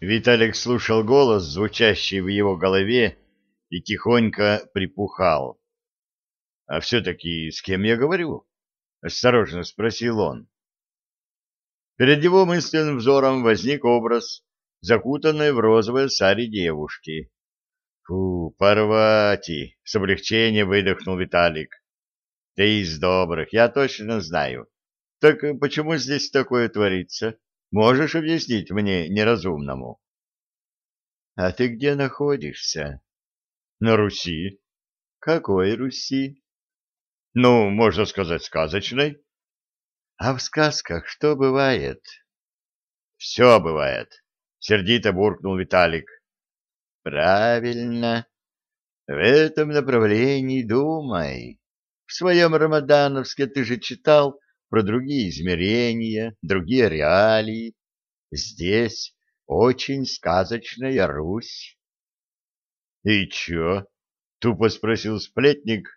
Виталик слушал голос, звучащий в его голове, и тихонько припухал. — А все-таки с кем я говорю? — осторожно спросил он. Перед его мысленным взором возник образ, закутанной в розовое сари девушки. «Фу, Парвати!» — с облегчением выдохнул Виталик. «Ты из добрых, я точно знаю. Так почему здесь такое творится? Можешь объяснить мне неразумному?» «А ты где находишься?» «На Руси». «Какой Руси?» «Ну, можно сказать, сказочной». А в сказках что бывает? Все бывает, сердито буркнул Виталик. Правильно. В этом направлении думай. В своем Рамадановске ты же читал про другие измерения, другие реалии. Здесь очень сказочная Русь. — И чё? — тупо спросил сплетник.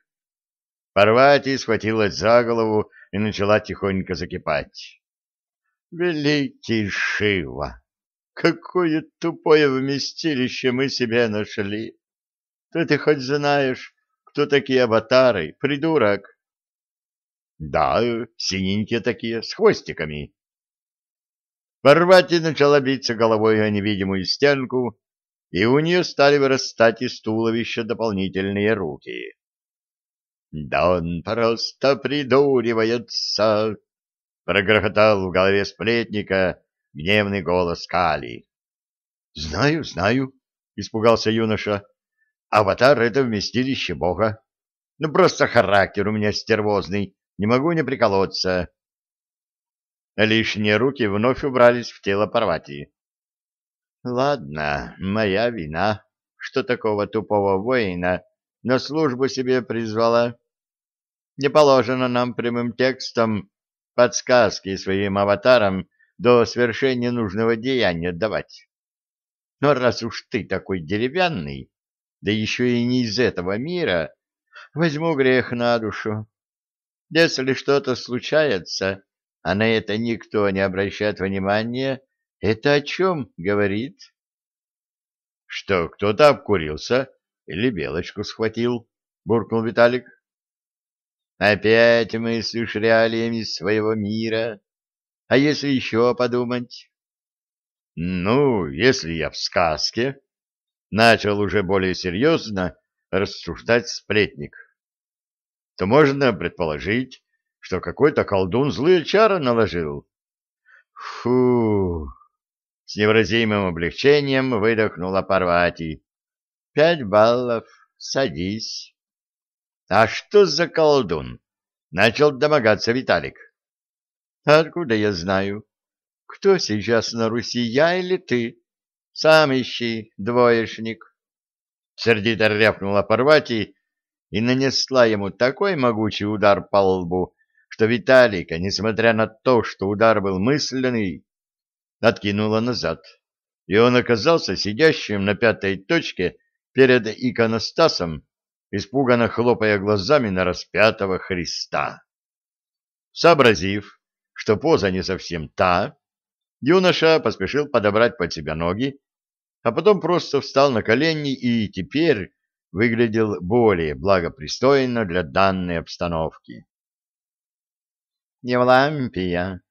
Парвати схватилась за голову и начала тихонько закипать. «Великий Шива! Какое тупое вместилище мы себе нашли! Ты ты хоть знаешь, кто такие аватары, придурок?» «Да, синенькие такие, с хвостиками». Парвати начала биться головой о невидимую стенку, и у нее стали вырастать из туловища дополнительные руки. «Да он просто придуривается!» — прогрохотал в голове сплетника гневный голос Кали. «Знаю, знаю», — испугался юноша. «Аватар — это вместилище Бога. Ну, просто характер у меня стервозный, не могу не приколоться». Лишние руки вновь убрались в тело Парвати. «Ладно, моя вина, что такого тупого воина на службу себе призвала. Не положено нам прямым текстом подсказки своим аватарам до свершения нужного деяния давать. Но раз уж ты такой деревянный, да еще и не из этого мира, возьму грех на душу. Если что-то случается, а на это никто не обращает внимания, это о чем говорит? Что кто-то обкурился или белочку схватил, буркнул Виталик. Опять мыслишь реалиями своего мира? А если еще подумать? Ну, если я в сказке, начал уже более серьезно рассуждать сплетник, то можно предположить, что какой-то колдун злые чары наложил. Фу! С невыразимым облегчением выдохнула Парвати. Пять баллов. Садись. А что за колдун? Начал домогаться Виталик. Откуда я знаю? Кто сейчас на Руси, я или ты? Сам ищи, двоечник. Сердито рявкнула Парвати и нанесла ему такой могучий удар по лбу, что Виталика, несмотря на то, что удар был мысленный, откинула назад, и он оказался сидящим на пятой точке перед иконостасом, испуганно хлопая глазами на распятого Христа. Сообразив, что поза не совсем та, юноша поспешил подобрать под себя ноги, а потом просто встал на колени и теперь выглядел более благопристойно для данной обстановки. — Евлампия,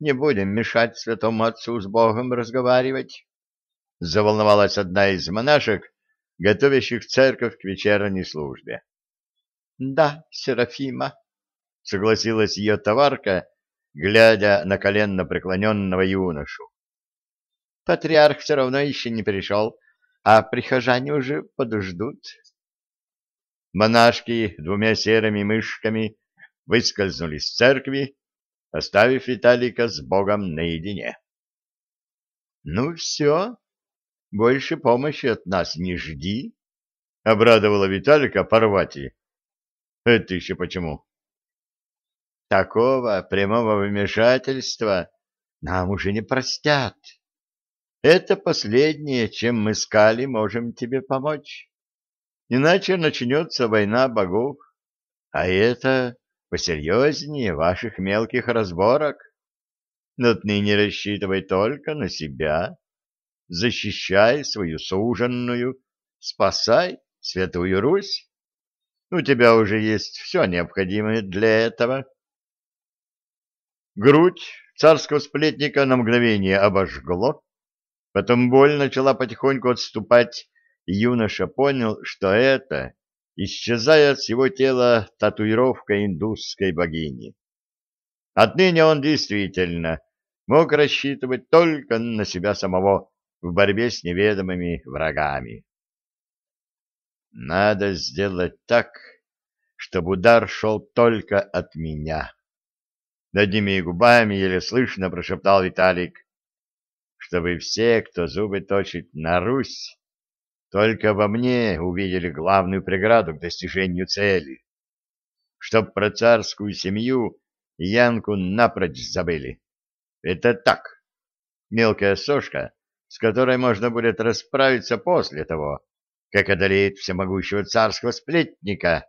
не будем мешать святому отцу с Богом разговаривать, — заволновалась одна из монашек, готовящих церковь к вечерней службе. — Да, Серафима, — согласилась ее товарка, глядя на коленно преклоненного юношу. — Патриарх все равно еще не пришел, а прихожане уже подождут. Монашки двумя серыми мышками выскользнули с церкви, оставив Виталика с Богом наедине. — Ну все, больше помощи от нас не жди, — обрадовала Виталика Парвати. — Это еще почему? — Такого прямого вмешательства нам уже не простят. Это последнее, чем мы с Кали можем тебе помочь. Иначе начнется война богов, а это посерьезнее ваших мелких разборок. Но ты не рассчитывай только на себя. защищай свою суженную, спасай Святую Русь. У тебя уже есть все необходимое для этого. Грудь царского сплетника на мгновение обожгло, потом боль начала потихоньку отступать, юноша понял, что это исчезает с его тела татуировка индусской богини. Отныне он действительно мог рассчитывать только на себя самого в борьбе с неведомыми врагами. Надо сделать так, чтобы удар шел только от меня. Одними губами еле слышно прошептал Виталик, чтобы все, кто зубы точит на Русь, только во мне увидели главную преграду к достижению цели. Чтоб про царскую семью Янку напрочь забыли. Это так, мелкая сошка, с которой можно будет расправиться после того, как одолеет всемогущего царского сплетника,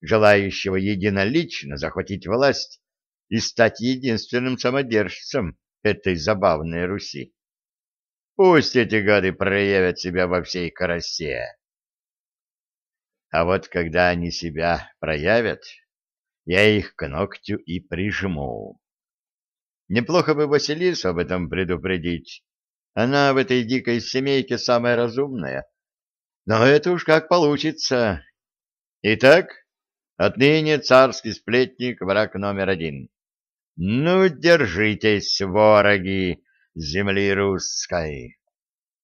желающего единолично захватить власть и стать единственным самодержцем этой забавной Руси. Пусть эти гады проявят себя во всей красе. А вот когда они себя проявят, я их к ногтю и прижму. Неплохо бы Василису об этом предупредить. Она в этой дикой семейке самая разумная. Но это уж как получится. Итак, отныне царский сплетник — враг номер один. Ну, держитесь, вороги земли русской.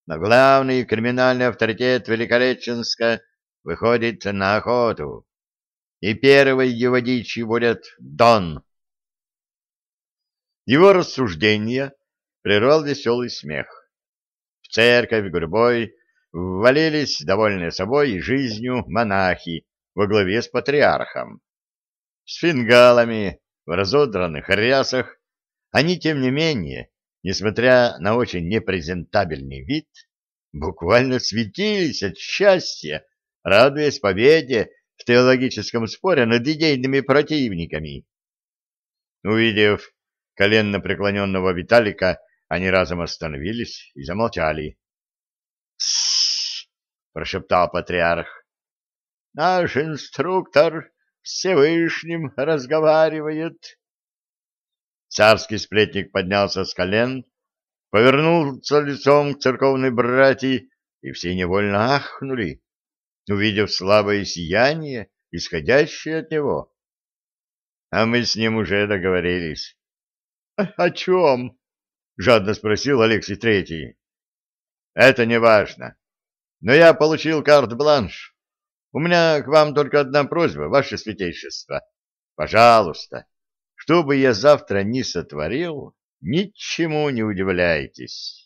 Но главный криминальный авторитет Великореченска выходит на охоту и первой его дичью будет Дон. Его рассуждения прервал веселый смех. В церковь гурьбой ввалились, довольные собой и жизнью, монахи во главе с патриархом. С фингалами в разодранных рясах они, тем не менее, несмотря на очень непрезентабельный вид, буквально светились от счастья, радуясь победе в теологическом споре над идейными противниками. Увидев коленно преклоненного Виталика, они разом остановились и замолчали. «Тссс!» — прошептал патриарх. «Наш инструктор Всевышним разговаривает». Царский сплетник поднялся с колен, повернулся лицом к церковной братьи, и все невольно ахнули увидев слабое сияние, исходящее от него. А мы с ним уже договорились. — О чем? — жадно спросил Алексей Третий. — Это не важно. Но я получил карт-бланш. У меня к вам только одна просьба, ваше святейшество. Пожалуйста, что бы я завтра ни сотворил, ничему не удивляйтесь.